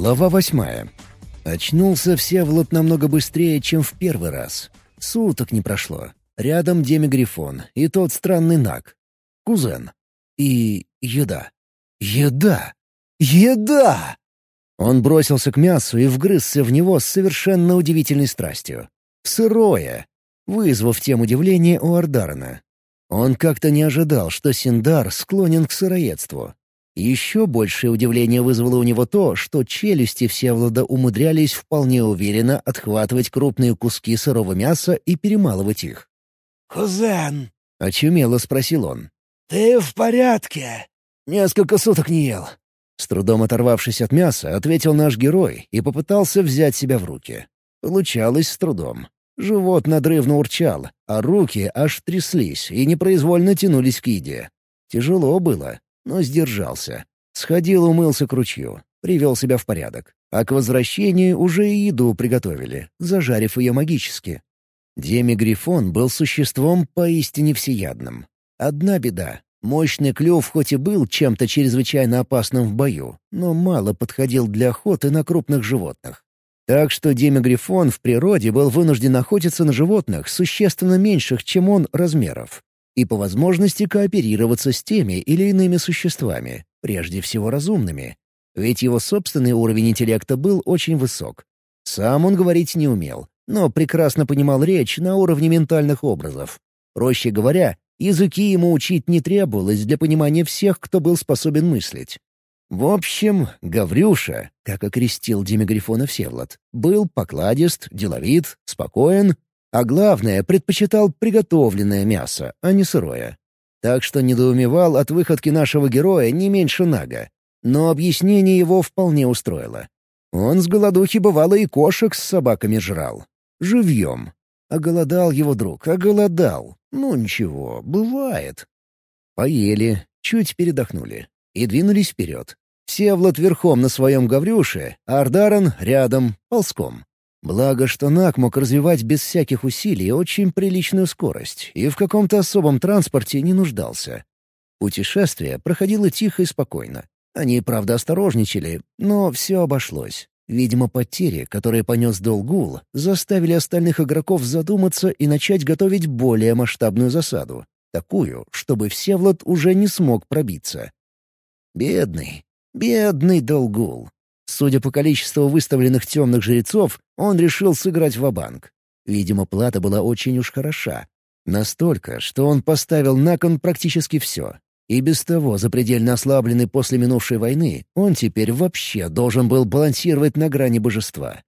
Глава восьмая. Очнулся Всеволод намного быстрее, чем в первый раз. Суток не прошло. Рядом Демигрифон и тот странный Наг. Кузен. И еда. Еда! Еда! Он бросился к мясу и вгрызся в него с совершенно удивительной страстью. Сырое! Вызвав тем удивление у Ардарана. Он как-то не ожидал, что Синдар склонен к сыроедству. Еще большее удивление вызвало у него то, что челюсти Всеволода умудрялись вполне уверенно отхватывать крупные куски сырого мяса и перемалывать их. «Кузен!» — очумело спросил он. «Ты в порядке?» «Несколько суток не ел». С трудом оторвавшись от мяса, ответил наш герой и попытался взять себя в руки. Получалось с трудом. Живот надрывно урчал, а руки аж тряслись и непроизвольно тянулись к еде. Тяжело было, но сдержался. Сходил, умылся к ручью, привел себя в порядок. А к возвращению уже и еду приготовили, зажарив ее магически. Демигрифон был существом поистине всеядным. Одна беда. Мощный клюв хоть и был чем-то чрезвычайно опасным в бою, но мало подходил для охоты на крупных животных. Так что демигрифон в природе был вынужден охотиться на животных существенно меньших, чем он, размеров и по возможности кооперироваться с теми или иными существами, прежде всего разумными. Ведь его собственный уровень интеллекта был очень высок. Сам он говорить не умел, но прекрасно понимал речь на уровне ментальных образов. Проще говоря, языки ему учить не требовалось для понимания всех, кто был способен мыслить. В общем, Гаврюша, как окрестил Демигрифона Всевлад, был покладист, деловит, спокоен а главное, предпочитал приготовленное мясо, а не сырое. Так что недоумевал от выходки нашего героя не меньше Нага. Но объяснение его вполне устроило. Он с голодухи бывало и кошек с собаками жрал. Живьем. Оголодал его друг, оголодал. Ну ничего, бывает. Поели, чуть передохнули и двинулись вперед. Всевлад верхом на своем Гаврюше, а Ардаран рядом, ползком. Благо, что Нак мог развивать без всяких усилий очень приличную скорость и в каком-то особом транспорте не нуждался. Путешествие проходило тихо и спокойно. Они, правда, осторожничали, но все обошлось. Видимо, потери, которые понес Долгул, заставили остальных игроков задуматься и начать готовить более масштабную засаду. Такую, чтобы Всевлад уже не смог пробиться. Бедный, бедный Долгул. Судя по количеству выставленных темных жрецов, он решил сыграть в банк Видимо, плата была очень уж хороша. Настолько, что он поставил на кон практически все. И без того запредельно ослабленный после минувшей войны, он теперь вообще должен был балансировать на грани божества.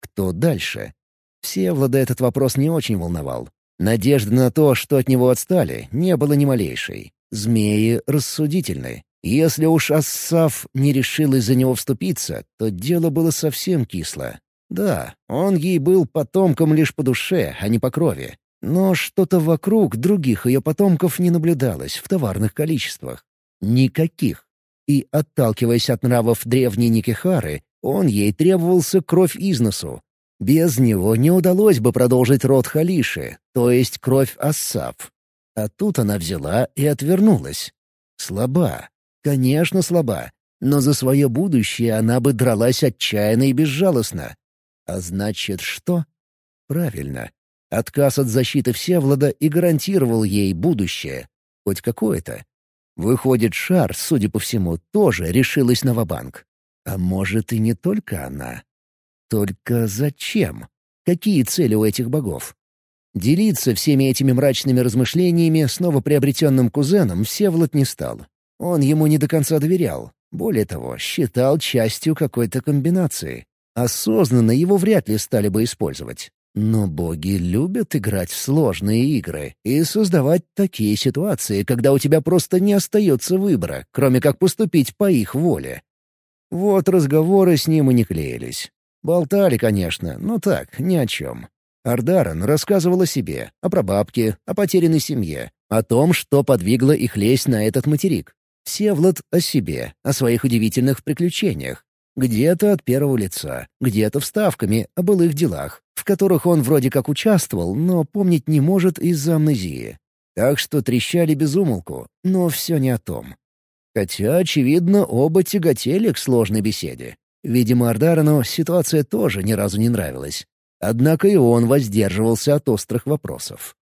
Кто дальше? Все Всевлада этот вопрос не очень волновал. Надежды на то, что от него отстали, не было ни малейшей. Змеи рассудительны. Если уж Ассав не решил из-за него вступиться, то дело было совсем кисло. Да, он ей был потомком лишь по душе, а не по крови. Но что-то вокруг других ее потомков не наблюдалось в товарных количествах. Никаких. И, отталкиваясь от нравов древней Никихары, он ей требовался кровь из носу. Без него не удалось бы продолжить род Халиши, то есть кровь Ассав. А тут она взяла и отвернулась. Слаба. Конечно, слаба, но за свое будущее она бы дралась отчаянно и безжалостно. А значит, что? Правильно. Отказ от защиты Всевлада и гарантировал ей будущее. Хоть какое-то. Выходит, Шар, судя по всему, тоже решилась на ва-банк. А может, и не только она. Только зачем? Какие цели у этих богов? Делиться всеми этими мрачными размышлениями с новоприобретенным кузеном Всеволод не стал. Он ему не до конца доверял. Более того, считал частью какой-то комбинации. Осознанно его вряд ли стали бы использовать. Но боги любят играть в сложные игры и создавать такие ситуации, когда у тебя просто не остается выбора, кроме как поступить по их воле. Вот разговоры с ним и не клеились. Болтали, конечно, но так, ни о чем. Ардаран рассказывал о себе, о прабабке, о потерянной семье, о том, что подвигло их лезть на этот материк. Всевлад о себе, о своих удивительных приключениях. Где-то от первого лица, где-то вставками о былых делах, в которых он вроде как участвовал, но помнить не может из-за амнезии. Так что трещали без умолку, но все не о том. Хотя, очевидно, оба тяготели к сложной беседе. Видимо, Ардарану ситуация тоже ни разу не нравилась. Однако и он воздерживался от острых вопросов.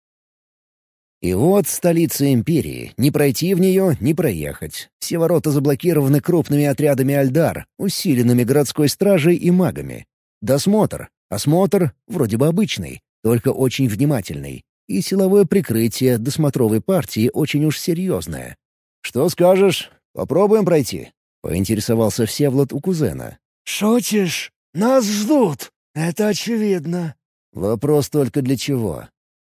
И вот столица Империи. Не пройти в нее, не проехать. Все ворота заблокированы крупными отрядами Альдар, усиленными городской стражей и магами. Досмотр. Осмотр вроде бы обычный, только очень внимательный. И силовое прикрытие досмотровой партии очень уж серьезное. «Что скажешь? Попробуем пройти?» — поинтересовался Всевлад у кузена. «Шутишь? Нас ждут. Это очевидно». «Вопрос только для чего?»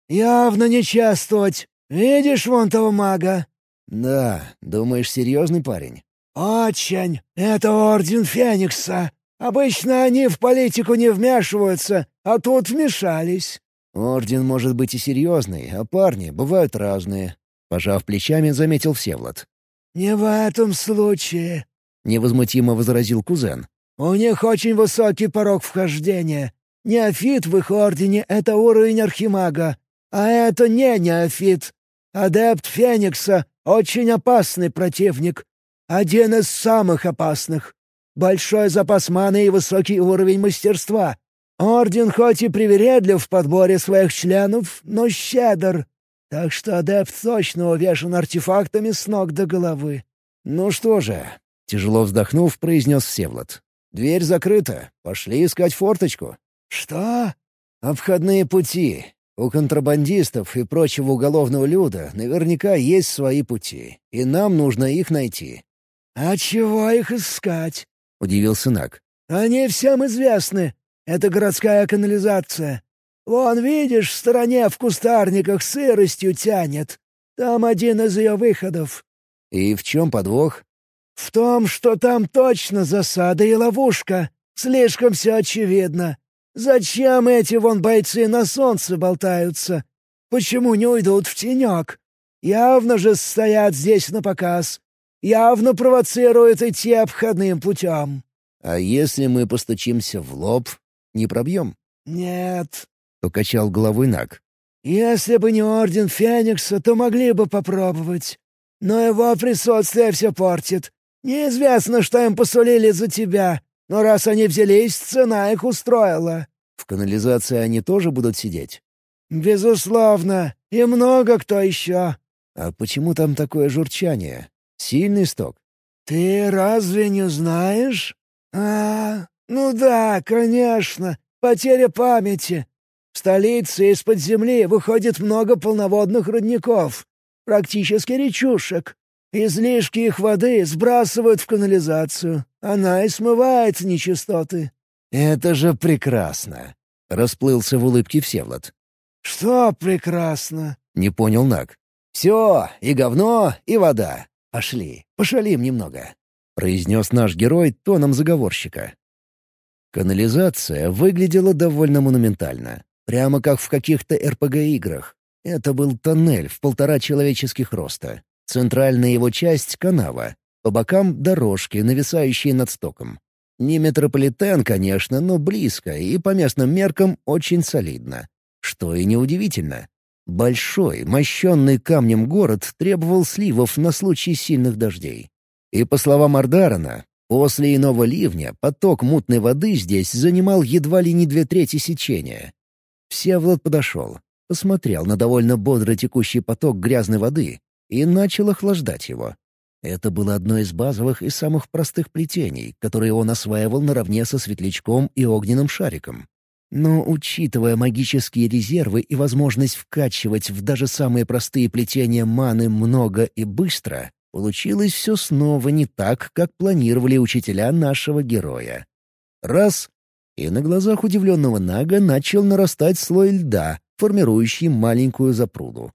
«Явно не чествовать. Видишь вон того мага?» «Да. Думаешь, серьезный парень?» «Очень. Это Орден Феникса. Обычно они в политику не вмешиваются, а тут вмешались». «Орден может быть и серьезный, а парни бывают разные», — пожав плечами, заметил Всевлад. «Не в этом случае», — невозмутимо возразил кузен. «У них очень высокий порог вхождения. Неофит в их ордене — это уровень архимага, а это не неофит. Адепт Феникса — очень опасный противник. Один из самых опасных. Большой запас маны и высокий уровень мастерства. Орден хоть и привередлив в подборе своих членов, но щедр. Так что адепт точно увешан артефактами с ног до головы. «Ну что же», — тяжело вздохнув, произнес Всевлад. «Дверь закрыта. Пошли искать форточку». «Что?» «Обходные пути. У контрабандистов и прочего уголовного люда наверняка есть свои пути, и нам нужно их найти». «А чего их искать?» — удивился Нак. «Они всем известны. Это городская канализация. Вон, видишь, в стороне в кустарниках сыростью тянет. Там один из ее выходов». «И в чем подвох?» «В том, что там точно засада и ловушка. Слишком все очевидно. Зачем эти вон бойцы на солнце болтаются? Почему не уйдут в тенек? Явно же стоят здесь на показ. Явно провоцируют идти обходным путем. А если мы постучимся в лоб, не пробьем? Нет. Покачал головой Наг. Если бы не Орден Феникса, то могли бы попробовать. Но его присутствие все портит. Неизвестно, что им посулили за тебя. Но раз они взялись, цена их устроила». «В канализации они тоже будут сидеть?» «Безусловно. И много кто еще». «А почему там такое журчание? Сильный сток?» «Ты разве не знаешь?» «А, ну да, конечно. Потеря памяти. В столице из-под земли выходит много полноводных родников. Практически речушек. Излишки их воды сбрасывают в канализацию. Она и смывает нечистоты». «Это же прекрасно!» — расплылся в улыбке Всевлад. «Что прекрасно?» — не понял Наг. «Все, и говно, и вода. Пошли, пошалим немного», — произнес наш герой тоном заговорщика. Канализация выглядела довольно монументально, прямо как в каких-то РПГ-играх. Это был тоннель в полтора человеческих роста. Центральная его часть — канава, по бокам — дорожки, нависающие над стоком. Не метрополитен, конечно, но близко и по местным меркам очень солидно. Что и неудивительно. Большой, мощенный камнем город требовал сливов на случай сильных дождей. И по словам Ардарана, после иного ливня поток мутной воды здесь занимал едва ли не две трети сечения. Всеволод подошел, посмотрел на довольно бодро текущий поток грязной воды и начал охлаждать его. Это было одно из базовых и самых простых плетений, которые он осваивал наравне со светлячком и огненным шариком. Но, учитывая магические резервы и возможность вкачивать в даже самые простые плетения маны много и быстро, получилось все снова не так, как планировали учителя нашего героя. Раз — и на глазах удивленного Нага начал нарастать слой льда, формирующий маленькую запруду.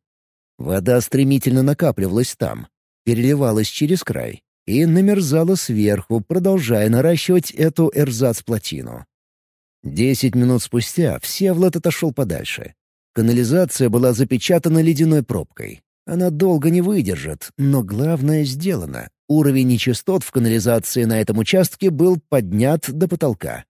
Вода стремительно накапливалась там, переливалась через край и намерзала сверху, продолжая наращивать эту эрзац-плотину. Десять минут спустя Всевлад отошел подальше. Канализация была запечатана ледяной пробкой. Она долго не выдержит, но главное сделано. Уровень нечистот в канализации на этом участке был поднят до потолка.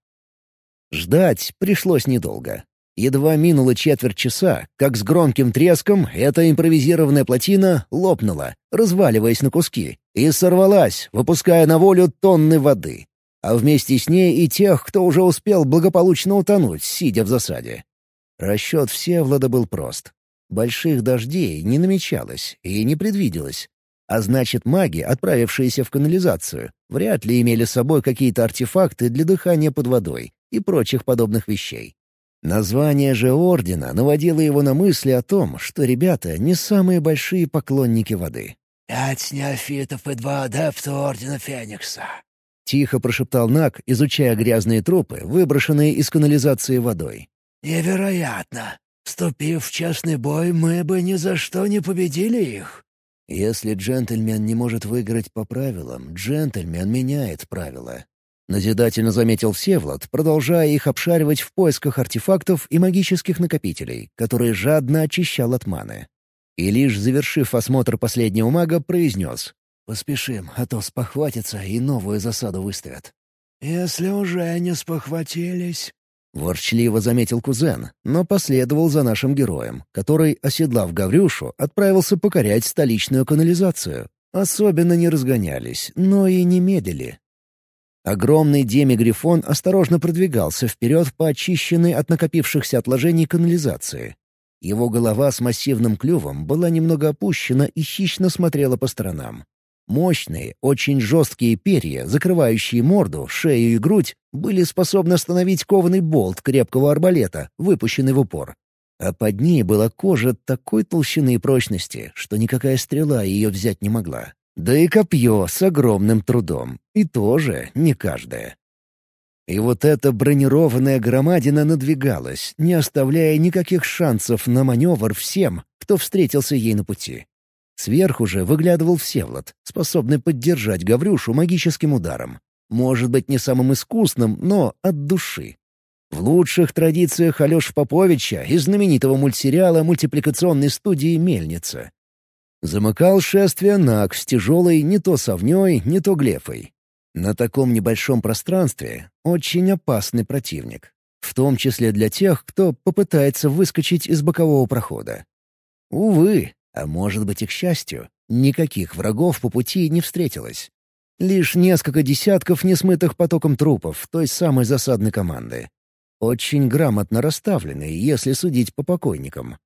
Ждать пришлось недолго. Едва минуло четверть часа, как с громким треском эта импровизированная плотина лопнула, разваливаясь на куски, и сорвалась, выпуская на волю тонны воды. а вместе с ней и тех, кто уже успел благополучно утонуть, сидя в засаде. Расчет Всевлада был прост. Больших дождей не намечалось и не предвиделось. А значит, маги, отправившиеся в канализацию, вряд ли имели с собой какие-то артефакты для дыхания под водой и прочих подобных вещей. Название же Ордена наводило его на мысли о том, что ребята не самые большие поклонники воды. «Пять неофитов и два адепта Ордена Феникса», — тихо прошептал Нак, изучая грязные трупы, выброшенные из канализации водой. «Невероятно! Вступив в честный бой, мы бы ни за что не победили их». «Если джентльмен не может выиграть по правилам, джентльмен меняет правила», Назидательно заметил Всевлад, продолжая их обшаривать в поисках артефактов и магических накопителей, которые жадно очищал от маны. И лишь завершив осмотр последнего мага, произнес «Поспешим, а то спохватятся и новую засаду выставят». «Если уже не спохватились...» — ворчливо заметил кузен, но последовал за нашим героем, который, оседлав Гаврюшу, отправился покорять столичную канализацию. Особенно не разгонялись, но и не медлили. Огромный демигрифон осторожно продвигался вперед по очищенной от накопившихся отложений канализации. Его голова с массивным клювом была немного опущена и хищно смотрела по сторонам. Мощные, очень жесткие перья, закрывающие морду, шею и грудь, были способны остановить кованый болт крепкого арбалета, выпущенный в упор. А под ней была кожа такой толщины и прочности, что никакая стрела ее взять не могла. Да и копье с огромным трудом. И тоже не каждое. И вот эта бронированная громадина надвигалась, не оставляя никаких шансов на маневр всем, кто встретился ей на пути. Сверху же выглядывал Всевлад, способный поддержать Гаврюшу магическим ударом. Может быть, не самым искусным, но от души. В лучших традициях Алёши Поповича из знаменитого мультсериала мультипликационной студии «Мельница». Замыкал шествие Нак с тяжелой не то совней, не то глефой. На таком небольшом пространстве очень опасный противник. В том числе для тех, кто попытается выскочить из бокового прохода. Увы, а может быть и к счастью, никаких врагов по пути не встретилось. Лишь несколько десятков несмытых потоком трупов той самой засадной команды. Очень грамотно расставленные, если судить по покойникам.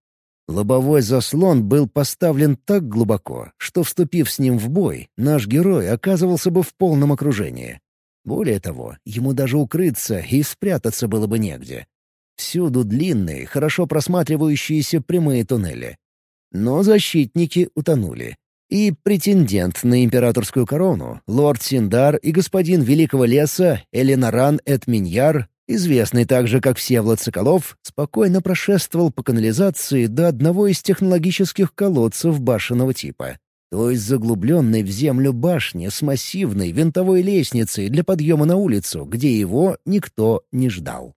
Лобовой заслон был поставлен так глубоко, что, вступив с ним в бой, наш герой оказывался бы в полном окружении. Более того, ему даже укрыться и спрятаться было бы негде. Всюду длинные, хорошо просматривающиеся прямые туннели. Но защитники утонули. И претендент на императорскую корону, лорд Синдар и господин Великого Леса Эленаран Этминьяр известный также как Всеволод Соколов, спокойно прошествовал по канализации до одного из технологических колодцев башенного типа, то есть заглубленной в землю башни с массивной винтовой лестницей для подъема на улицу, где его никто не ждал.